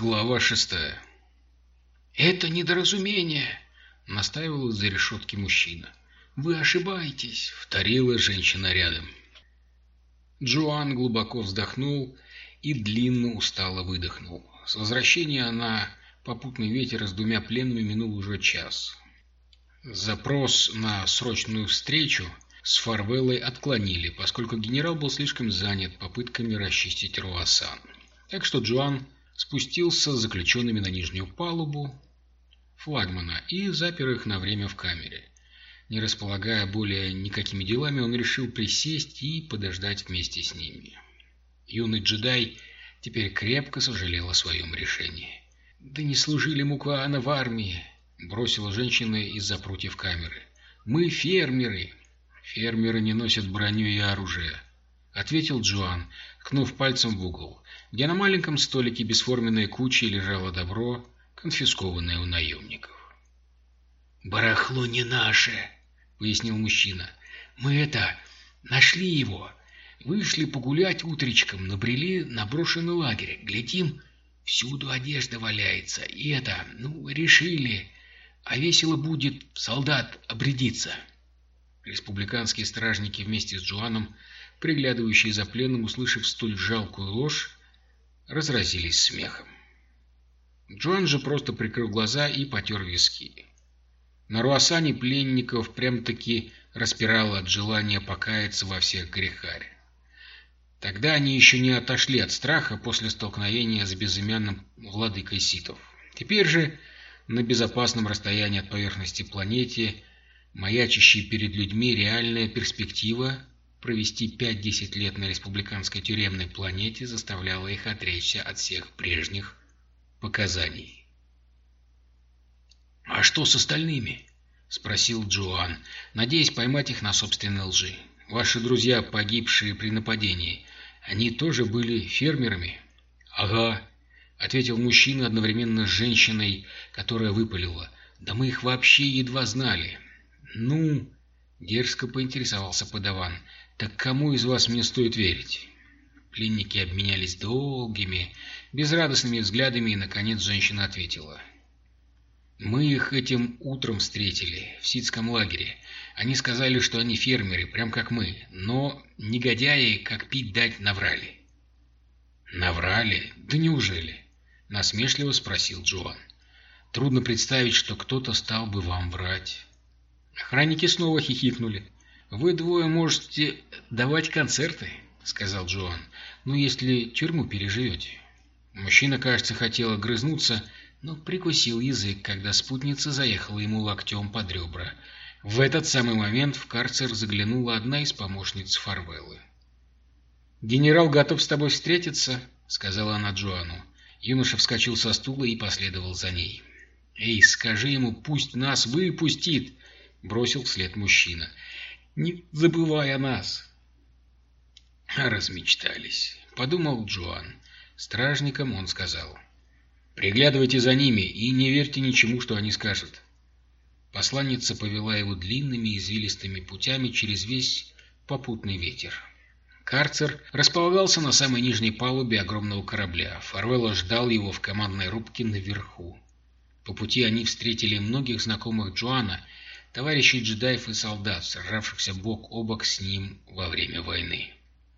Глава шестая. «Это недоразумение!» — настаивал из-за решетки мужчина. «Вы ошибаетесь!» — вторила женщина рядом. Джоан глубоко вздохнул и длинно устало выдохнул. С возвращения на попутный ветер с двумя пленными минул уже час. Запрос на срочную встречу с Фарвеллой отклонили, поскольку генерал был слишком занят попытками расчистить Руасан. Так что Джоан спустился с заключенными на нижнюю палубу флагмана и запер их на время в камере. Не располагая более никакими делами, он решил присесть и подождать вместе с ними. Юный джедай теперь крепко сожалел о своем решении. «Да не служили Мукваана в армии!» — бросила женщина из-за прутьев камеры. «Мы фермеры!» «Фермеры не носят броню и оружие», — ответил Джоан, ткнув пальцем в угол где на маленьком столике бесформенной кучей лежало добро, конфискованное у наемников. «Барахло не наше», — пояснил мужчина. «Мы это... нашли его. Вышли погулять утречком, набрели на брошенный лагерь. Глядим, всюду одежда валяется. И это... ну, решили. А весело будет солдат обрядиться». Республиканские стражники вместе с Джоаном, приглядывающие за пленным, услышав столь жалкую ложь, разразились смехом. Джоан же просто прикрыл глаза и потер виски. На Руасане пленников прям-таки распирало от желания покаяться во всех грехах. Тогда они еще не отошли от страха после столкновения с безымянным владыкой ситов. Теперь же, на безопасном расстоянии от поверхности планеты, маячащей перед людьми реальная перспектива провести 5-10 лет на республиканской тюремной планете заставляло их отречься от всех прежних показаний. «А что с остальными?» — спросил Джоан, надеясь поймать их на собственной лжи. «Ваши друзья, погибшие при нападении, они тоже были фермерами?» «Ага», — ответил мужчина одновременно с женщиной, которая выпалила. «Да мы их вообще едва знали». «Ну...» — дерзко поинтересовался подаван. Так кому из вас мне стоит верить? Пленники обменялись долгими, безрадостными взглядами, и, наконец, женщина ответила. «Мы их этим утром встретили, в ситском лагере. Они сказали, что они фермеры, прям как мы, но негодяи, как пить дать, наврали». «Наврали? Да неужели?» — насмешливо спросил Джоан. «Трудно представить, что кто-то стал бы вам врать». Охранники снова хихикнули. «Вы двое можете давать концерты», — сказал Джоан, — «ну, если тюрьму переживете». Мужчина, кажется, хотел огрызнуться, но прикусил язык, когда спутница заехала ему локтем под ребра. В этот самый момент в карцер заглянула одна из помощниц Фарвеллы. «Генерал готов с тобой встретиться», — сказала она Джоану. Юноша вскочил со стула и последовал за ней. «Эй, скажи ему, пусть нас выпустит!» — бросил вслед мужчина не забывай о нас. Размечтались, подумал Джоан. Стражникам он сказал. Приглядывайте за ними и не верьте ничему, что они скажут. Посланница повела его длинными извилистыми путями через весь попутный ветер. Карцер располагался на самой нижней палубе огромного корабля. Фарвелла ждал его в командной рубке наверху. По пути они встретили многих знакомых Джоана товарищей джедаев и солдат, сражавшихся бок о бок с ним во время войны.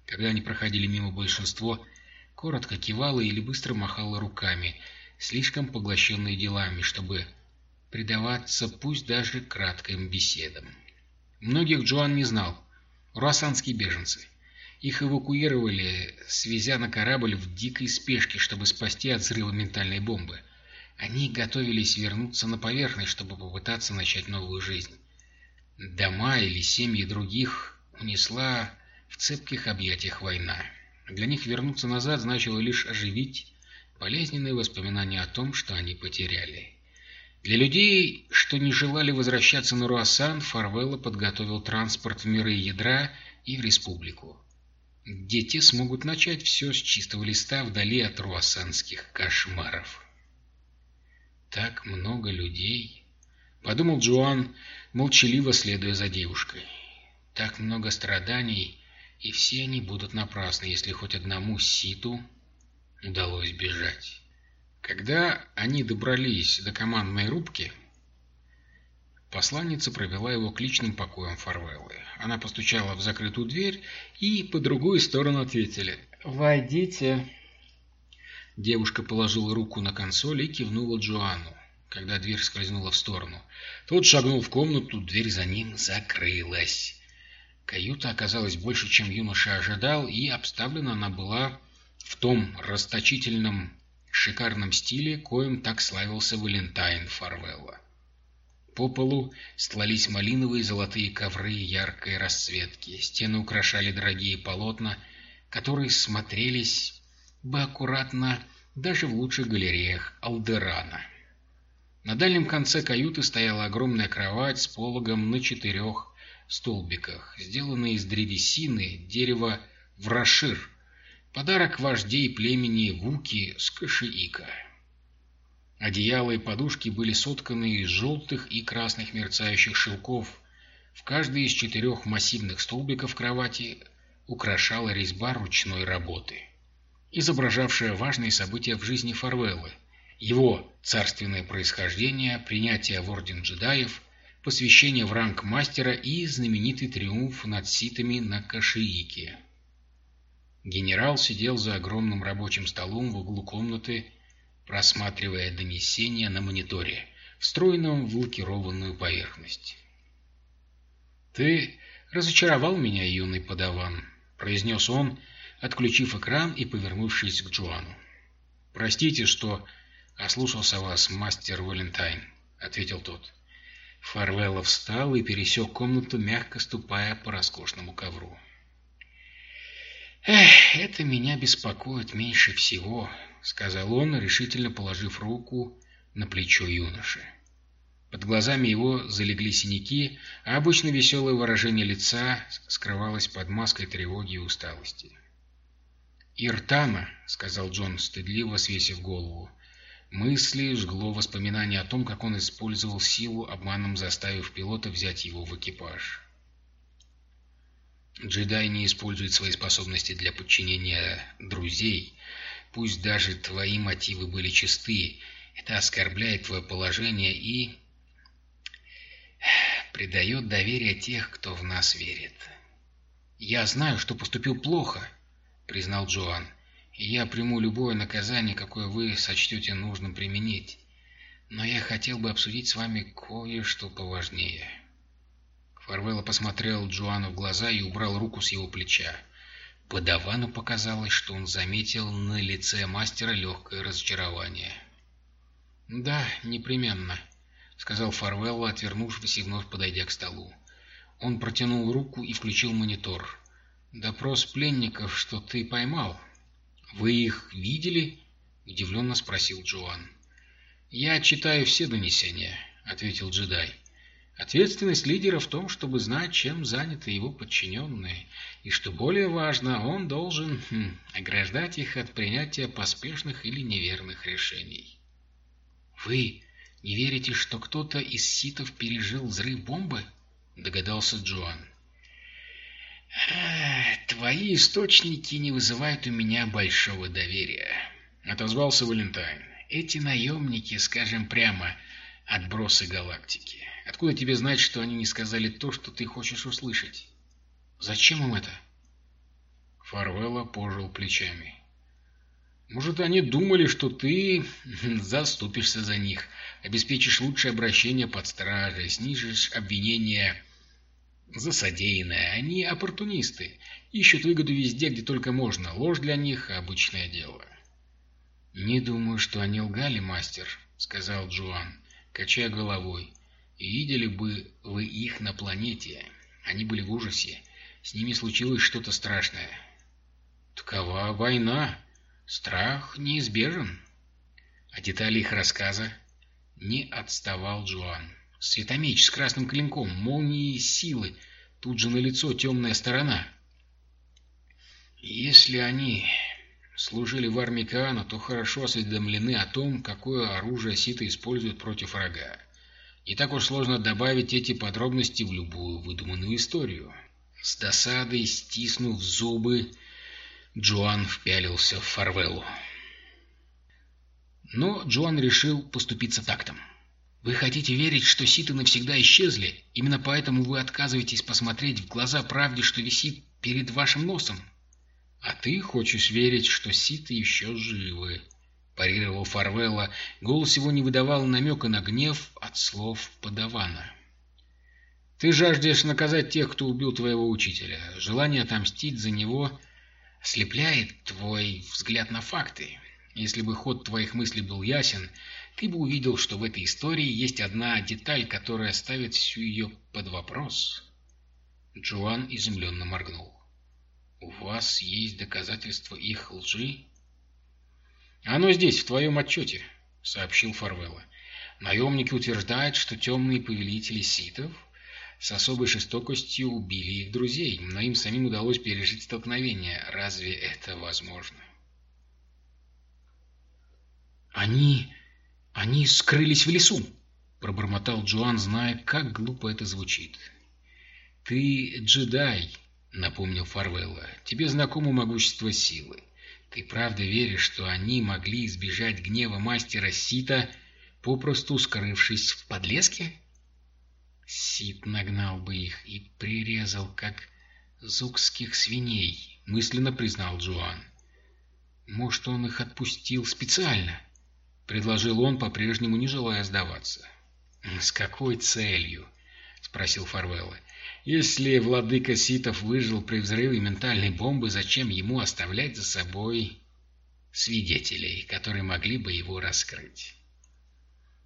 Когда они проходили мимо большинство, коротко кивало или быстро махало руками, слишком поглощенные делами, чтобы предаваться пусть даже кратким беседам. Многих Джоан не знал. Руассанские беженцы. Их эвакуировали, свезя на корабль в дикой спешке, чтобы спасти от взрыва ментальной бомбы. Они готовились вернуться на поверхность, чтобы попытаться начать новую жизнь. Дома или семьи других унесла в цепких объятиях война. Для них вернуться назад значило лишь оживить болезненные воспоминания о том, что они потеряли. Для людей, что не желали возвращаться на Руассан, Фарвелла подготовил транспорт в миры ядра и в республику, где те смогут начать все с чистого листа вдали от руассанских кошмаров так много людей!» — подумал Джоан, молчаливо следуя за девушкой. «Так много страданий, и все они будут напрасны, если хоть одному ситу удалось бежать». Когда они добрались до командной рубки, посланница провела его к личным покоям Фарвеллы. Она постучала в закрытую дверь, и по другую сторону ответили «Войдите». Девушка положила руку на консоль и кивнула Джоанну, когда дверь скользнула в сторону. Тот шагнул в комнату, дверь за ним закрылась. Каюта оказалась больше, чем юноша ожидал, и обставлена она была в том расточительном шикарном стиле, коим так славился Валентайн Фарвелла. По полу стлались малиновые золотые ковры яркой расцветки, стены украшали дорогие полотна, которые смотрелись бы аккуратно даже в лучших галереях Алдерана. На дальнем конце каюты стояла огромная кровать с пологом на четырех столбиках, сделанная из древесины, дерева врашир, подарок вождей племени Вуки с Кашиика. Одеяла и подушки были сотканы из желтых и красных мерцающих шелков. В каждой из четырех массивных столбиков кровати украшала резьба ручной работы, изображавшая важные события в жизни Фарвеллы, его царственное происхождение, принятие в орден джедаев, посвящение в ранг мастера и знаменитый триумф над ситами на Кашиике. Генерал сидел за огромным рабочим столом в углу комнаты, просматривая донесения на мониторе, встроенном в лакированную поверхность. «Ты разочаровал меня, юный подаван», — произнес он, отключив экран и повернувшись к Джоану. «Простите, что ослушался вас, мастер Валентайн», — ответил тот. Фарвелла встал и пересек комнату, мягко ступая по роскошному ковру. «Эх, это меня беспокоит меньше всего», — сказал он, решительно положив руку на плечо юноши. Под глазами его залегли синяки, а обычно веселое выражение лица скрывалось под маской тревоги и усталости. «Иртана», — сказал Джон, стыдливо свесив голову, Мысли жгло воспоминание о том, как он использовал силу, обманом заставив пилота взять его в экипаж. Джедай не использует свои способности для подчинения друзей. Пусть даже твои мотивы были чисты, это оскорбляет твое положение и придает доверие тех, кто в нас верит. «Я знаю, что поступил плохо», — признал Джоан и я приму любое наказание, какое вы сочтете нужным применить. Но я хотел бы обсудить с вами кое-что поважнее». Фарвелла посмотрел Джоану в глаза и убрал руку с его плеча. Подавану показалось, что он заметил на лице мастера легкое разочарование. «Да, непременно», — сказал Фарвелла, отвернувшись и вновь подойдя к столу. Он протянул руку и включил монитор. «Допрос пленников, что ты поймал, «Вы их видели?» — удивленно спросил Джоан. «Я читаю все донесения», — ответил джедай. «Ответственность лидера в том, чтобы знать, чем заняты его подчиненные, и, что более важно, он должен хм, ограждать их от принятия поспешных или неверных решений». «Вы не верите, что кто-то из ситов пережил взрыв бомбы?» — догадался Джоан. «Твои источники не вызывают у меня большого доверия», — отозвался Валентайн. «Эти наемники, скажем прямо, отбросы галактики. Откуда тебе знать, что они не сказали то, что ты хочешь услышать? Зачем им это?» Фарвелла пожил плечами. «Может, они думали, что ты заступишься за них, обеспечишь лучшее обращение под стражей, снижишь обвинения за содеянное. Они оппортунисты, ищут выгоду везде, где только можно. Ложь для них – обычное дело. «Не думаю, что они лгали, мастер», — сказал Джоан, качая головой. «Видели бы вы их на планете. Они были в ужасе. С ними случилось что-то страшное». «Такова война. Страх неизбежен». А детали их рассказа не отставал Джоан. Светомеч с красным клинком, молнии силы, тут же на лицо темная сторона. Если они служили в армии Каана, то хорошо осведомлены о том, какое оружие ситы используют против врага. Не так уж сложно добавить эти подробности в любую выдуманную историю. С досадой, стиснув зубы, Джоан впялился в Фарвеллу. Но Джоан решил поступиться тактом. «Вы хотите верить, что ситы навсегда исчезли? Именно поэтому вы отказываетесь посмотреть в глаза правде, что висит перед вашим носом?» «А ты хочешь верить, что ситы еще живы?» — парировал Фарвелла. Голос его не выдавал намека на гнев от слов подавана. «Ты жаждешь наказать тех, кто убил твоего учителя. Желание отомстить за него ослепляет твой взгляд на факты. Если бы ход твоих мыслей был ясен, ты бы увидел, что в этой истории есть одна деталь, которая ставит всю ее под вопрос». Джоан изумленно моргнул. «У вас есть доказательства их лжи?» «Оно здесь, в твоем отчете», — сообщил Фарвелла. «Наемники утверждают, что темные повелители ситов с особой жестокостью убили их друзей, но им самим удалось пережить столкновение. Разве это возможно?» «Они... они скрылись в лесу!» — пробормотал Джоан, зная, как глупо это звучит. «Ты джедай», — напомнил Фарвелла. «Тебе знакомо могущество силы. Ты правда веришь, что они могли избежать гнева мастера Сита, попросту скрывшись в подлеске?» Сит нагнал бы их и прирезал, как зукских свиней, мысленно признал Джоан. Может, он их отпустил специально? Предложил он, по-прежнему не желая сдаваться. «С какой целью?» — спросил Фарвелла. Если владыка Ситов выжил при взрыве ментальной бомбы, зачем ему оставлять за собой свидетелей, которые могли бы его раскрыть?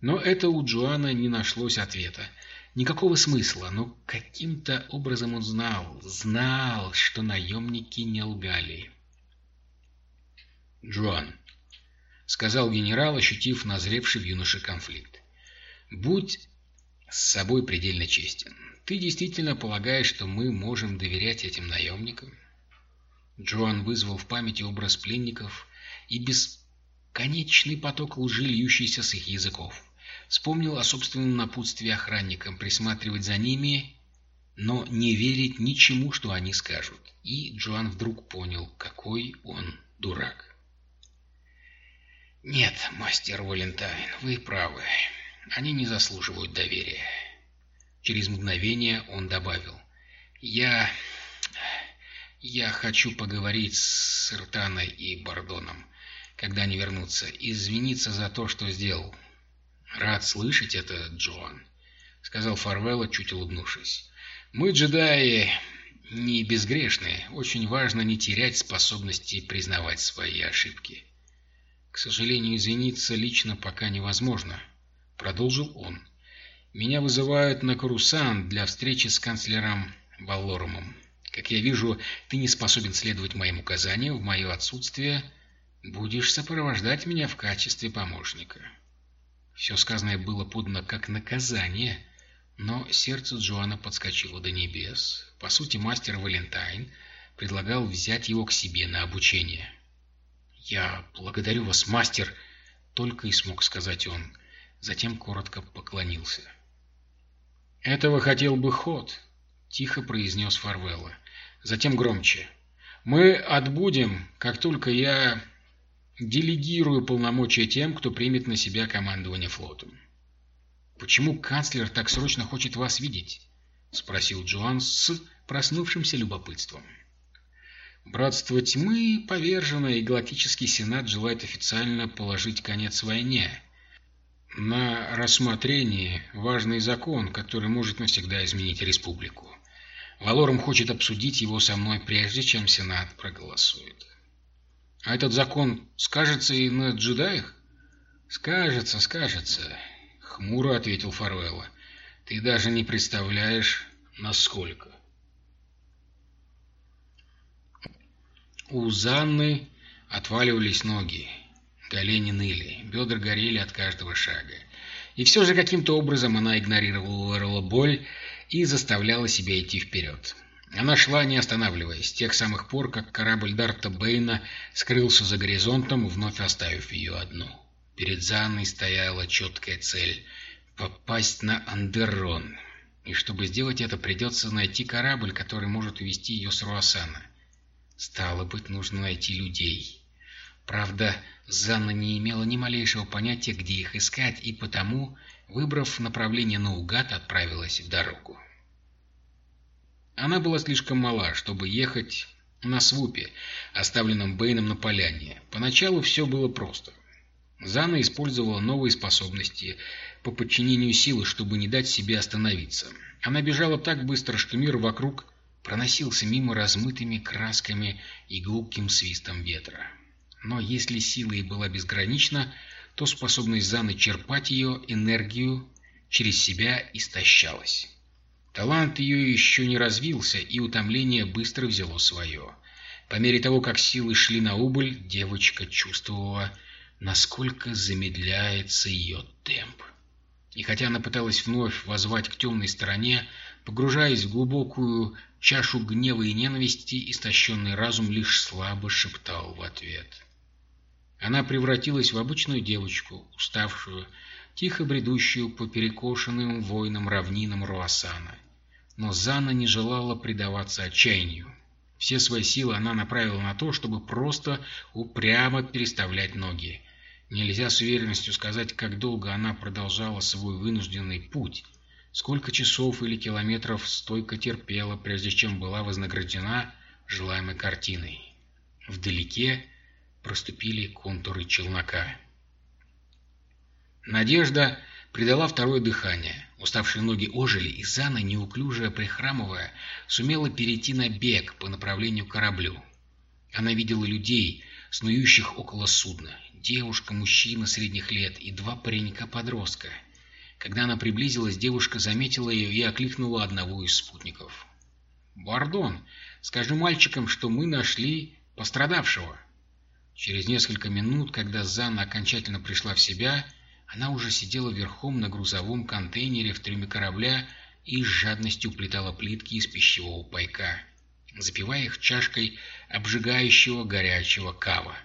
Но это у Джоана не нашлось ответа. Никакого смысла, но каким-то образом он знал, знал, что наемники не лгали. «Джоан», — сказал генерал, ощутив назревший в юноше конфликт, — «будь с собой предельно честен. Ты действительно полагаешь, что мы можем доверять этим наемникам? Джоан вызвал в памяти образ пленников и бесконечный поток лжи, льющийся с их языков. Вспомнил о собственном напутствии охранникам присматривать за ними, но не верить ничему, что они скажут. И Джоан вдруг понял, какой он дурак. «Нет, мастер Валентайн, вы правы. Они не заслуживают доверия. Через мгновение он добавил. «Я... я хочу поговорить с Иртаной и Бардоном, когда они вернутся, извиниться за то, что сделал». «Рад слышать это, Джоан», — сказал Фарвелла, чуть улыбнувшись. «Мы, джедаи, не безгрешные. Очень важно не терять способности признавать свои ошибки». «К сожалению, извиниться лично пока невозможно», — продолжил он. Меня вызывают на Карусан для встречи с канцлером Валлорумом. Как я вижу, ты не способен следовать моим указаниям в мое отсутствие. Будешь сопровождать меня в качестве помощника. Все сказанное было подано как наказание, но сердце Джоана подскочило до небес. По сути, мастер Валентайн предлагал взять его к себе на обучение. «Я благодарю вас, мастер!» — только и смог сказать он. Затем коротко поклонился. «Этого хотел бы ход», — тихо произнес Фарвелла. Затем громче. «Мы отбудем, как только я делегирую полномочия тем, кто примет на себя командование флотом». «Почему канцлер так срочно хочет вас видеть?» — спросил Джоан с проснувшимся любопытством. «Братство тьмы повержено, и Галактический Сенат желает официально положить конец войне», на рассмотрении важный закон, который может навсегда изменить республику. Валорум хочет обсудить его со мной, прежде чем Сенат проголосует. А этот закон скажется и на джедаях? Скажется, скажется, хмуро ответил Фарвелла. Ты даже не представляешь, насколько. У Занны отваливались ноги. Колени ныли, бедра горели от каждого шага. И все же каким-то образом она игнорировала боль и заставляла себя идти вперед. Она шла, не останавливаясь, с тех самых пор, как корабль Дарта Бэйна скрылся за горизонтом, вновь оставив ее одну. Перед Занной стояла четкая цель — попасть на Андеррон. И чтобы сделать это, придется найти корабль, который может увезти ее с Руасана. Стало быть, нужно найти людей. Правда, Занна не имела ни малейшего понятия, где их искать, и потому, выбрав направление наугад, отправилась в дорогу. Она была слишком мала, чтобы ехать на свупе, оставленном Бэйном на поляне. Поначалу все было просто. Зана использовала новые способности по подчинению силы, чтобы не дать себе остановиться. Она бежала так быстро, что мир вокруг проносился мимо размытыми красками и гулким свистом ветра. Но если сила и была безгранична, то способность Заны черпать ее энергию через себя истощалась. Талант ее еще не развился, и утомление быстро взяло свое. По мере того, как силы шли на убыль, девочка чувствовала, насколько замедляется ее темп. И хотя она пыталась вновь возвать к темной стороне, погружаясь в глубокую чашу гнева и ненависти, истощенный разум лишь слабо шептал в ответ. Она превратилась в обычную девочку, уставшую, тихо бредущую по перекошенным воинам равнинам Руасана. Но Зана не желала предаваться отчаянию. Все свои силы она направила на то, чтобы просто упрямо переставлять ноги. Нельзя с уверенностью сказать, как долго она продолжала свой вынужденный путь, сколько часов или километров стойко терпела, прежде чем была вознаграждена желаемой картиной. Вдалеке проступили контуры челнока. Надежда придала второе дыхание. Уставшие ноги ожили, и Зана, неуклюже прихрамывая, сумела перейти на бег по направлению к кораблю. Она видела людей, снующих около судна. Девушка, мужчина средних лет и два паренька-подростка. Когда она приблизилась, девушка заметила ее и окликнула одного из спутников. «Бардон, скажи мальчикам, что мы нашли пострадавшего». Через несколько минут, когда Зана окончательно пришла в себя, она уже сидела верхом на грузовом контейнере в трюме корабля и с жадностью плетала плитки из пищевого пайка, запивая их чашкой обжигающего горячего кава.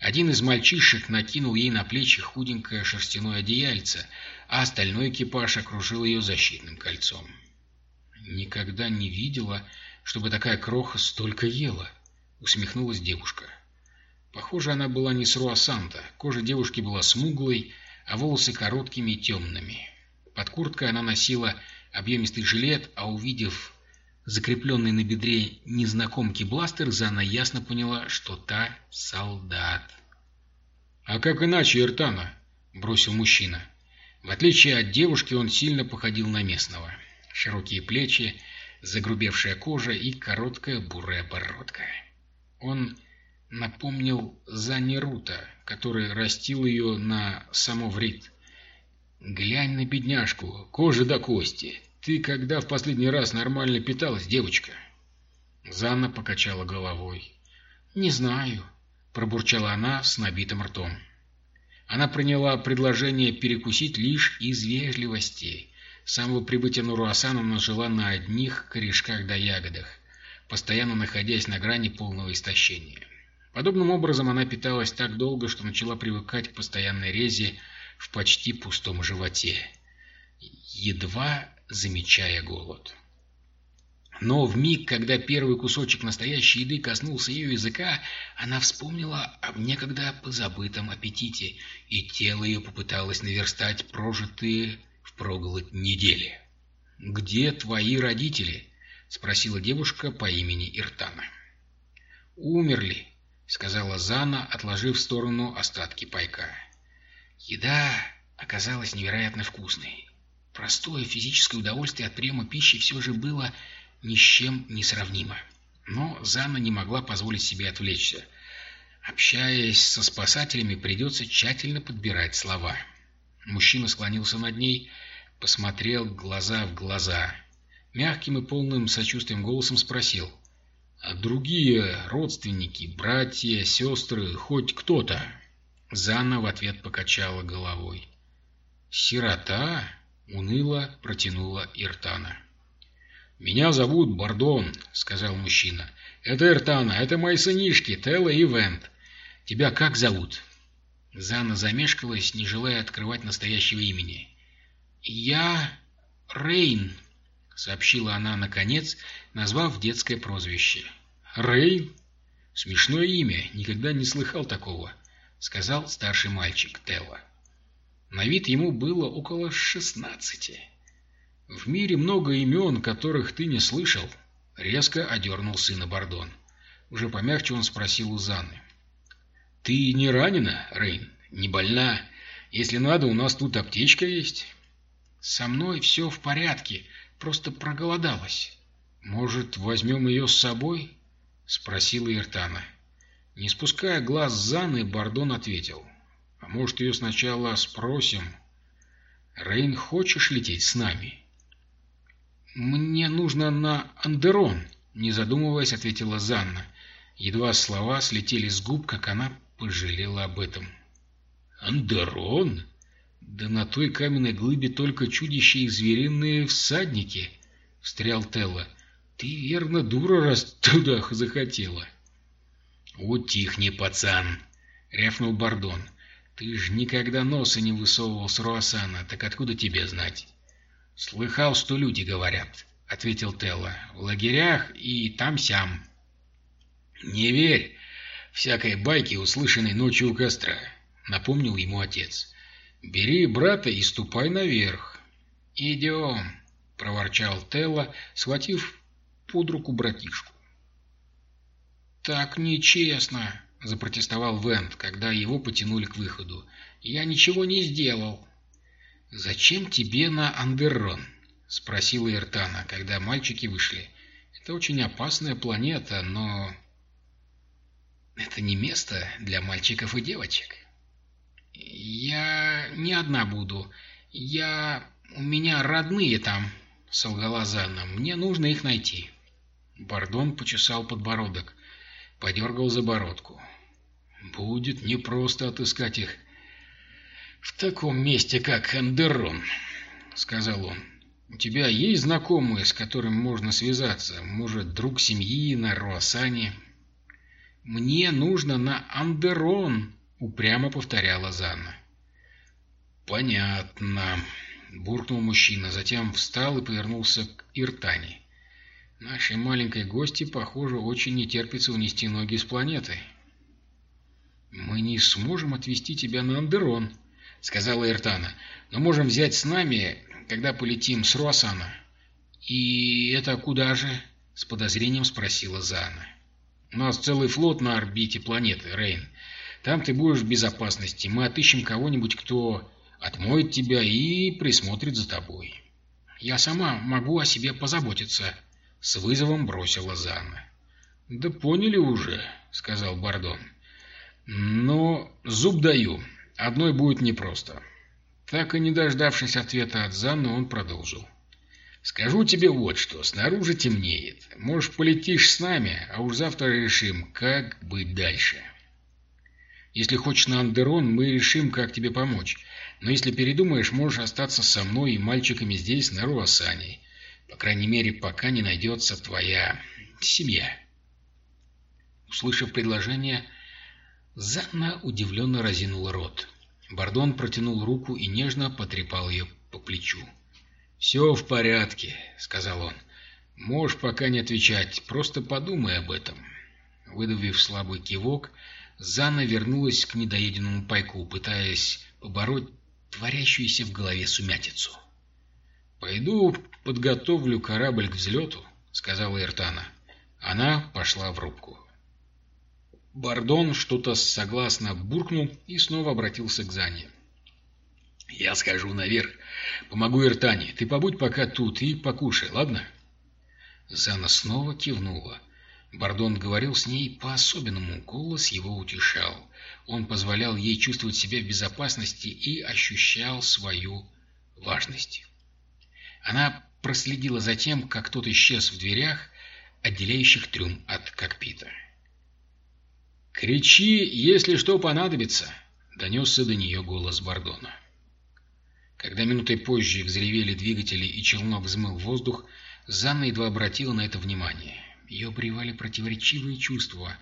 Один из мальчишек накинул ей на плечи худенькое шерстяное одеяльце, а остальной экипаж окружил ее защитным кольцом. «Никогда не видела, чтобы такая кроха столько ела», — усмехнулась девушка. Похоже, она была не с Руасанта. Кожа девушки была смуглой, а волосы короткими и темными. Под курткой она носила объемистый жилет, а увидев закрепленный на бедре незнакомки бластер, Зана ясно поняла, что та солдат. «А как иначе, Иртана?» — бросил мужчина. В отличие от девушки, он сильно походил на местного. Широкие плечи, загрубевшая кожа и короткая бурая бородка. Он напомнил Занерута, который растил ее на самоврит. «Глянь на бедняжку, кожа до кости. Ты когда в последний раз нормально питалась, девочка?» Занна покачала головой. «Не знаю», — пробурчала она с набитым ртом. Она приняла предложение перекусить лишь из вежливости. С самого прибытия на Руасан она жила на одних корешках да ягодах, постоянно находясь на грани полного истощения. Подобным образом она питалась так долго, что начала привыкать к постоянной резе в почти пустом животе, едва замечая голод. Но в миг, когда первый кусочек настоящей еды коснулся ее языка, она вспомнила об некогда позабытом аппетите, и тело ее попыталось наверстать прожитые впроголодь недели. «Где твои родители?» — спросила девушка по имени Иртана. «Умерли», — сказала Зана, отложив в сторону остатки пайка. Еда оказалась невероятно вкусной. Простое физическое удовольствие от приема пищи все же было ни с чем не сравнимо. Но Зана не могла позволить себе отвлечься. Общаясь со спасателями, придется тщательно подбирать слова. Мужчина склонился над ней, посмотрел глаза в глаза. Мягким и полным сочувствием голосом спросил. А другие родственники, братья, сестры, хоть кто-то. Зана в ответ покачала головой. «Сирота?» — уныло протянула Иртана. «Меня зовут Бардон», — сказал мужчина. «Это Иртана, это мои сынишки, Телла и Вент. Тебя как зовут?» Зана замешкалась, не желая открывать настоящего имени. «Я Рейн», сообщила она наконец, назвав детское прозвище. «Рейн? Смешное имя, никогда не слыхал такого. сказал старший мальчик Телла. На вид ему было около шестнадцати. «В мире много имен, которых ты не слышал», — резко одернул сына Бардон. Уже помягче он спросил у Занны. «Ты не ранена, Рейн? Не больна? Если надо, у нас тут аптечка есть». «Со мной все в порядке, просто проголодалась». «Может, возьмем ее с собой?» — спросила Иртана. Не спуская глаз с Занны, Бардон ответил. «А может, ее сначала спросим?» «Рейн, хочешь лететь с нами?» «Мне нужно на Андерон», — не задумываясь, ответила Занна. Едва слова слетели с губ, как она пожалела об этом. «Андерон? Да на той каменной глыбе только чудища и звериные всадники!» — встрял Телла. «Ты, верно, дура, раз туда захотела!» «Утихни, пацан!» — рявкнул Бардон. «Ты ж никогда носа не высовывал с Руасана, так откуда тебе знать?» «Слыхал, что люди говорят», — ответил Телла. «В лагерях и там-сям». «Не верь всякой байке, услышанной ночью у костра», — напомнил ему отец. «Бери брата и ступай наверх». «Идем», — проворчал Телла, схватив под руку братишку. «Так нечестно», — запротестовал Вент, когда его потянули к выходу. «Я ничего не сделал». «Зачем тебе на Андеррон?» — спросила Иртана, когда мальчики вышли. «Это очень опасная планета, но...» «Это не место для мальчиков и девочек». «Я не одна буду. Я... У меня родные там», — солгала Занна. «Мне нужно их найти». Бардон почесал подбородок, подергал за бородку. «Будет непросто отыскать их в таком месте, как Эндерон», — сказал он. «У тебя есть знакомые, с которыми можно связаться? Может, друг семьи на Руасане?» «Мне нужно на Андерон», — упрямо повторяла Занна. «Понятно», — буркнул мужчина, затем встал и повернулся к Иртане. «Нашей маленькой гости, похоже, очень не терпится унести ноги с планеты». «Мы не сможем отвезти тебя на Андерон», — сказала Иртана, — «но можем взять с нами, когда полетим с Руасана». «И это куда же?» — с подозрением спросила Зана. У нас целый флот на орбите планеты, Рейн. Там ты будешь в безопасности. Мы отыщем кого-нибудь, кто отмоет тебя и присмотрит за тобой. Я сама могу о себе позаботиться, — с вызовом бросила Зана. Да поняли уже, — сказал Бардон. Но зуб даю. Одной будет непросто. Так и не дождавшись ответа от Занны, он продолжил. — Скажу тебе вот что, снаружи темнеет. Может, полетишь с нами, а уж завтра решим, как быть дальше. Если хочешь на Андерон, мы решим, как тебе помочь. Но если передумаешь, можешь остаться со мной и мальчиками здесь, на Руасане. По крайней мере, пока не найдется твоя семья. Услышав предложение, Занна удивленно разинула рот. Бардон протянул руку и нежно потрепал ее по плечу. «Все в порядке», — сказал он. «Можешь пока не отвечать, просто подумай об этом». Выдавив слабый кивок, Зана вернулась к недоеденному пайку, пытаясь побороть творящуюся в голове сумятицу. «Пойду подготовлю корабль к взлету», — сказала Иртана. Она пошла в рубку. Бардон что-то согласно буркнул и снова обратился к Зане. «Я схожу наверх, помогу Иртане. Ты побудь пока тут и покушай, ладно?» Зана снова кивнула. Бардон говорил с ней по-особенному, голос его утешал. Он позволял ей чувствовать себя в безопасности и ощущал свою важность. Она проследила за тем, как тот исчез в дверях, отделяющих трюм от кокпита. «Кричи, если что понадобится!» — донесся до нее голос Бардона. Когда минутой позже взревели двигатели и челнок взмыл воздух, Занна едва обратила на это внимание. Ее обревали противоречивые чувства.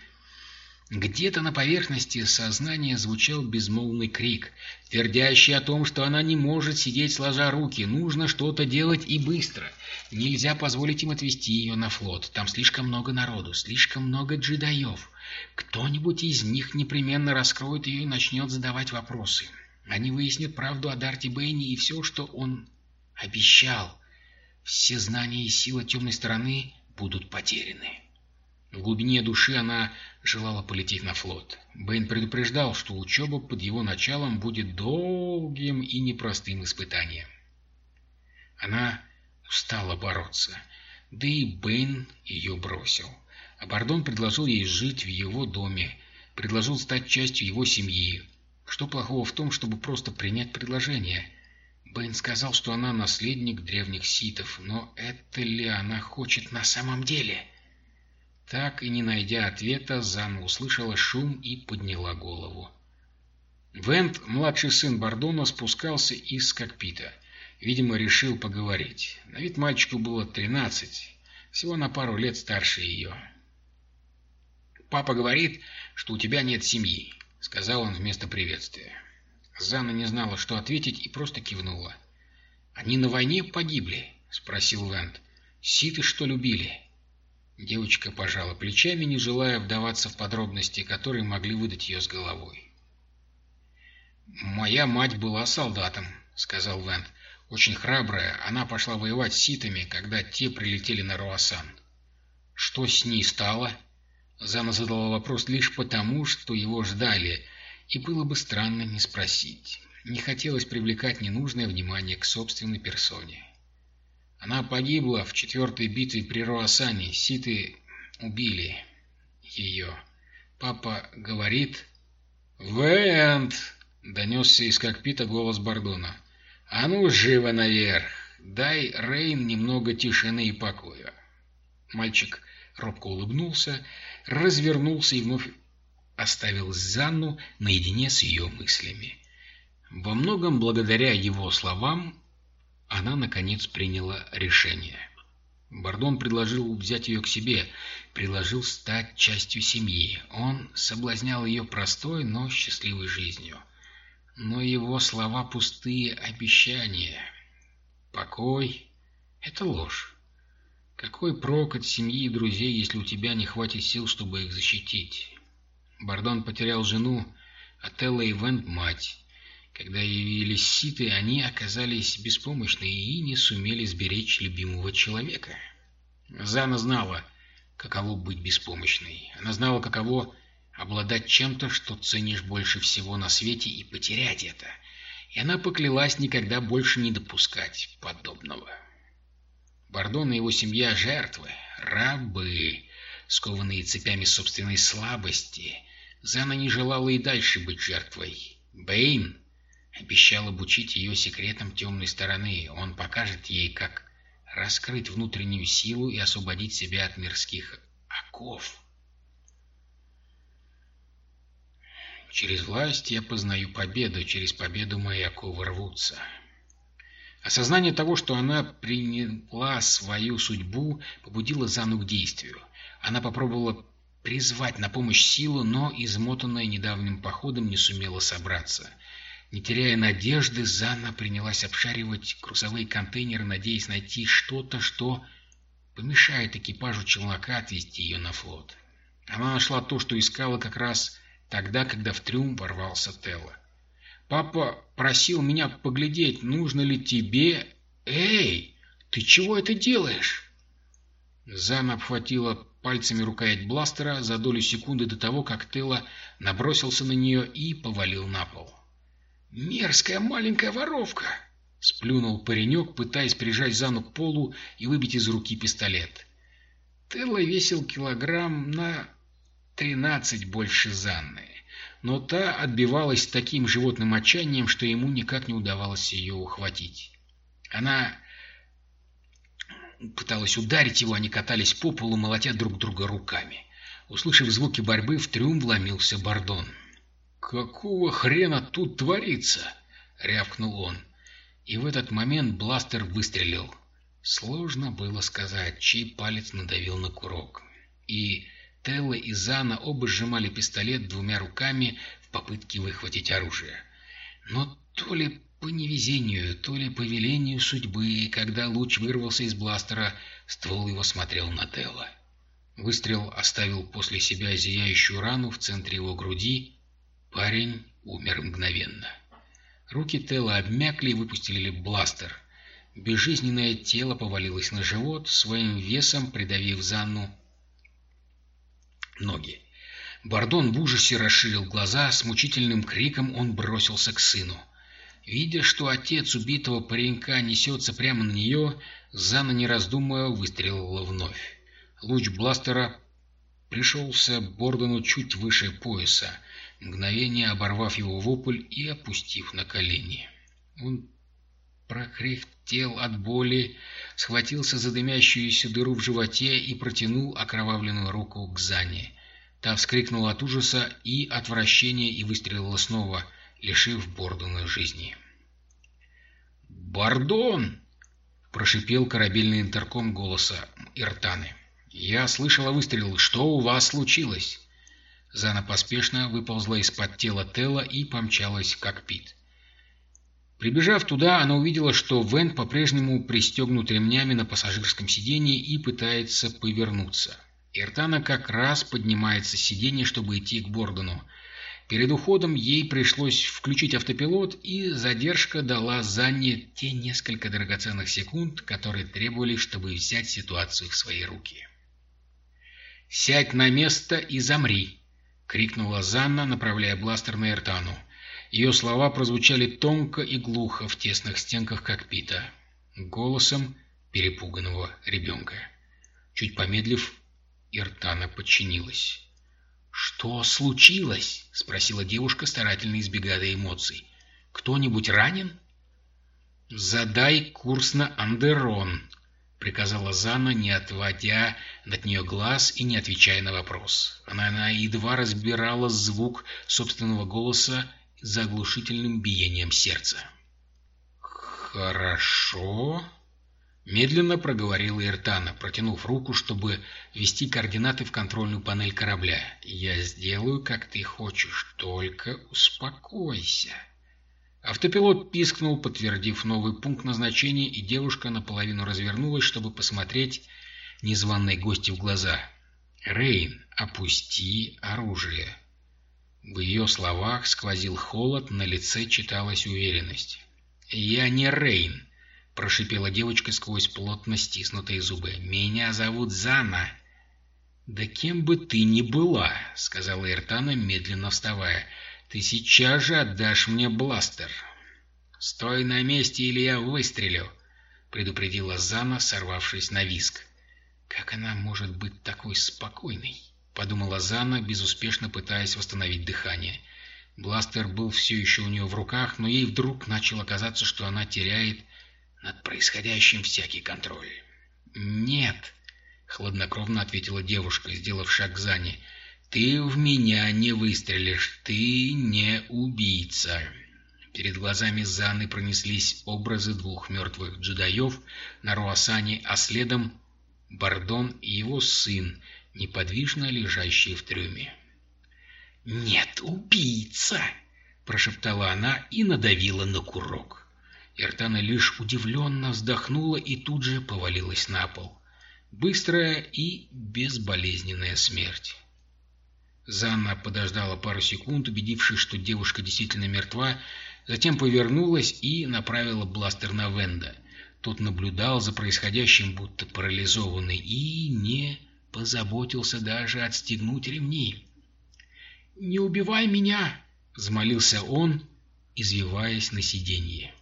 Где-то на поверхности сознания звучал безмолвный крик, твердящий о том, что она не может сидеть сложа руки, нужно что-то делать и быстро. Нельзя позволить им отвезти ее на флот, там слишком много народу, слишком много джедаев. Кто-нибудь из них непременно раскроет ее и начнет задавать вопросы. Они выяснят правду о Дарте Бэйне и все, что он обещал. Все знания и сила темной стороны будут потеряны. В глубине души она желала полететь на флот. Бэйн предупреждал, что учеба под его началом будет долгим и непростым испытанием. Она устала бороться, да и Бэйн ее бросил. А Бардон предложил ей жить в его доме, предложил стать частью его семьи. Что плохого в том, чтобы просто принять предложение? Бэйн сказал, что она наследник древних ситов, но это ли она хочет на самом деле?» Так и не найдя ответа, Зана услышала шум и подняла голову. Вент, младший сын Бардона, спускался из кокпита. Видимо, решил поговорить. На вид мальчику было тринадцать, всего на пару лет старше ее. «Папа говорит, что у тебя нет семьи», — сказал он вместо приветствия. Зана не знала, что ответить, и просто кивнула. «Они на войне погибли?» — спросил Вент. «Ситы что любили?» Девочка пожала плечами, не желая вдаваться в подробности, которые могли выдать ее с головой. «Моя мать была солдатом», — сказал Вент. «Очень храбрая. Она пошла воевать с ситами, когда те прилетели на Руасан». «Что с ней стало?» Зана задала вопрос лишь потому, что его ждали, и было бы странно не спросить. Не хотелось привлекать ненужное внимание к собственной персоне. Она погибла в четвертой битве при Руасане. Ситы убили ее. Папа говорит... «Вент!» — донесся из кокпита голос Бардона. «А ну, живо наверх! Дай Рейн немного тишины и покоя!» Мальчик робко улыбнулся, развернулся и вновь оставил Занну наедине с ее мыслями. Во многом благодаря его словам она, наконец, приняла решение. Бардон предложил взять ее к себе, предложил стать частью семьи. Он соблазнял ее простой, но счастливой жизнью. Но его слова пустые обещания. Покой — это ложь. Какой прок от семьи и друзей, если у тебя не хватит сил, чтобы их защитить? Бардон потерял жену, а Телла и Вент — мать. Когда явились ситы, они оказались беспомощны и не сумели сберечь любимого человека. Зана знала, каково быть беспомощной. Она знала, каково обладать чем-то, что ценишь больше всего на свете, и потерять это. И она поклялась никогда больше не допускать подобного. Бардон и его семья — жертвы, рабы, скованные цепями собственной слабости. Зана не желала и дальше быть жертвой. Бэйн Обещал обучить ее секретам темной стороны. Он покажет ей, как раскрыть внутреннюю силу и освободить себя от мирских оков. Через власть я познаю победу, через победу мои оковы рвутся. Осознание того, что она приняла свою судьбу, побудило Зану к действию. Она попробовала призвать на помощь силу, но, измотанная недавним походом, не сумела собраться — не теряя надежды, Занна принялась обшаривать грузовые контейнеры, надеясь найти что-то, что помешает экипажу челнока отвезти ее на флот. Она нашла то, что искала как раз тогда, когда в трюм ворвался Телла. «Папа просил меня поглядеть, нужно ли тебе...» «Эй, ты чего это делаешь?» Зана обхватила пальцами рукоять бластера за долю секунды до того, как Телла набросился на нее и повалил на пол. «Мерзкая маленькая воровка!» — сплюнул паренек, пытаясь прижать Зану к полу и выбить из руки пистолет. Телла весил килограмм на тринадцать больше Занны, но та отбивалась таким животным отчаянием, что ему никак не удавалось ее ухватить. Она пыталась ударить его, они катались по полу, молотя друг друга руками. Услышав звуки борьбы, в трюм вломился Бордон. «Какого хрена тут творится?» — рявкнул он. И в этот момент бластер выстрелил. Сложно было сказать, чей палец надавил на курок. И Телла и Зана оба сжимали пистолет двумя руками в попытке выхватить оружие. Но то ли по невезению, то ли по велению судьбы, когда луч вырвался из бластера, ствол его смотрел на Телла. Выстрел оставил после себя зияющую рану в центре его груди. Парень умер мгновенно. Руки Телла обмякли и выпустили бластер. Безжизненное тело повалилось на живот, своим весом придавив Занну ноги. Бардон в ужасе расширил глаза, с мучительным криком он бросился к сыну. Видя, что отец убитого паренька несется прямо на нее, Занна, не раздумывая, выстрелила вновь. Луч бластера пришелся Бордону чуть выше пояса, мгновение оборвав его вопль и опустив на колени. Он прокряхтел от боли, схватился за дымящуюся дыру в животе и протянул окровавленную руку к Зане. Та вскрикнула от ужаса и отвращения и выстрелила снова, лишив Бордона жизни. «Бардон!» — прошипел корабельный интерком голоса Иртаны. «Я слышала выстрелы. Что у вас случилось?» Зана поспешно выползла из-под тела Тела и помчалась в кокпит. Прибежав туда, она увидела, что Вент по-прежнему пристегнут ремнями на пассажирском сиденье и пытается повернуться. Иртана как раз поднимается с сиденья, чтобы идти к Бордону. Перед уходом ей пришлось включить автопилот, и задержка дала Занне те несколько драгоценных секунд, которые требовались, чтобы взять ситуацию в свои руки. «Сядь на место и замри!» — крикнула Занна, направляя бластер на Эртану. Ее слова прозвучали тонко и глухо в тесных стенках кокпита, голосом перепуганного ребенка. Чуть помедлив, Иртана подчинилась. «Что случилось?» — спросила девушка, старательно избегая эмоций. «Кто-нибудь ранен?» «Задай курс на Андерон», — приказала Зана, не отводя от нее глаз и не отвечая на вопрос. Она, она едва разбирала звук собственного голоса за оглушительным биением сердца. «Хорошо», — медленно проговорила Иртана, протянув руку, чтобы ввести координаты в контрольную панель корабля. «Я сделаю, как ты хочешь, только успокойся». Автопилот пискнул, подтвердив новый пункт назначения, и девушка наполовину развернулась, чтобы посмотреть незваной гости в глаза. «Рейн, опусти оружие!» В ее словах сквозил холод, на лице читалась уверенность. «Я не Рейн», — прошипела девочка сквозь плотно стиснутые зубы. «Меня зовут Зана». «Да кем бы ты ни была», — сказала Эртана, медленно вставая, — ты сейчас же отдашь мне бластер. Стой на месте, или я выстрелю, предупредила Зана, сорвавшись на виск. Как она может быть такой спокойной? подумала Зана, безуспешно пытаясь восстановить дыхание. Бластер был все еще у нее в руках, но ей вдруг начало казаться, что она теряет над происходящим всякий контроль. «Нет», — хладнокровно ответила девушка, сделав шаг к Зане, — ты в меня не выстрелишь, ты не убийца. Перед глазами Заны пронеслись образы двух мертвых джедаев на Руасане, а следом Бардон и его сын, неподвижно лежащие в трюме. «Нет, убийца!» — прошептала она и надавила на курок. Иртана лишь удивленно вздохнула и тут же повалилась на пол. Быстрая и безболезненная смерть. Занна подождала пару секунд, убедившись, что девушка действительно мертва, затем повернулась и направила бластер на Венда. Тот наблюдал за происходящим, будто парализованный, и не позаботился даже отстегнуть ремни. «Не убивай меня!» — взмолился он, извиваясь на сиденье.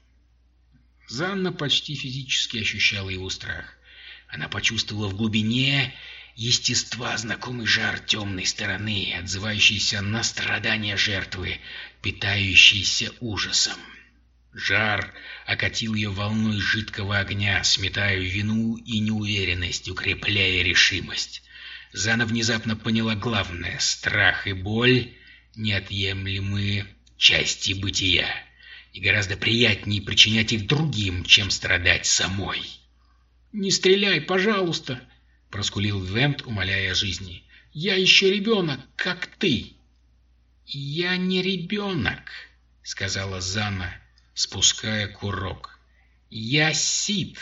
Занна почти физически ощущала его страх. Она почувствовала в глубине естества знакомый жар темной стороны, отзывающийся на страдания жертвы, питающийся ужасом. Жар окатил ее волной жидкого огня, сметая вину и неуверенность, укрепляя решимость. Зана внезапно поняла главное — страх и боль — неотъемлемые части бытия, и гораздо приятнее причинять их другим, чем страдать самой. «Не стреляй, пожалуйста!» — проскулил Вент, умоляя жизни. Я еще ребенок, как ты!» «Я не ребенок», — сказала Зана, спуская курок. «Я Сид!»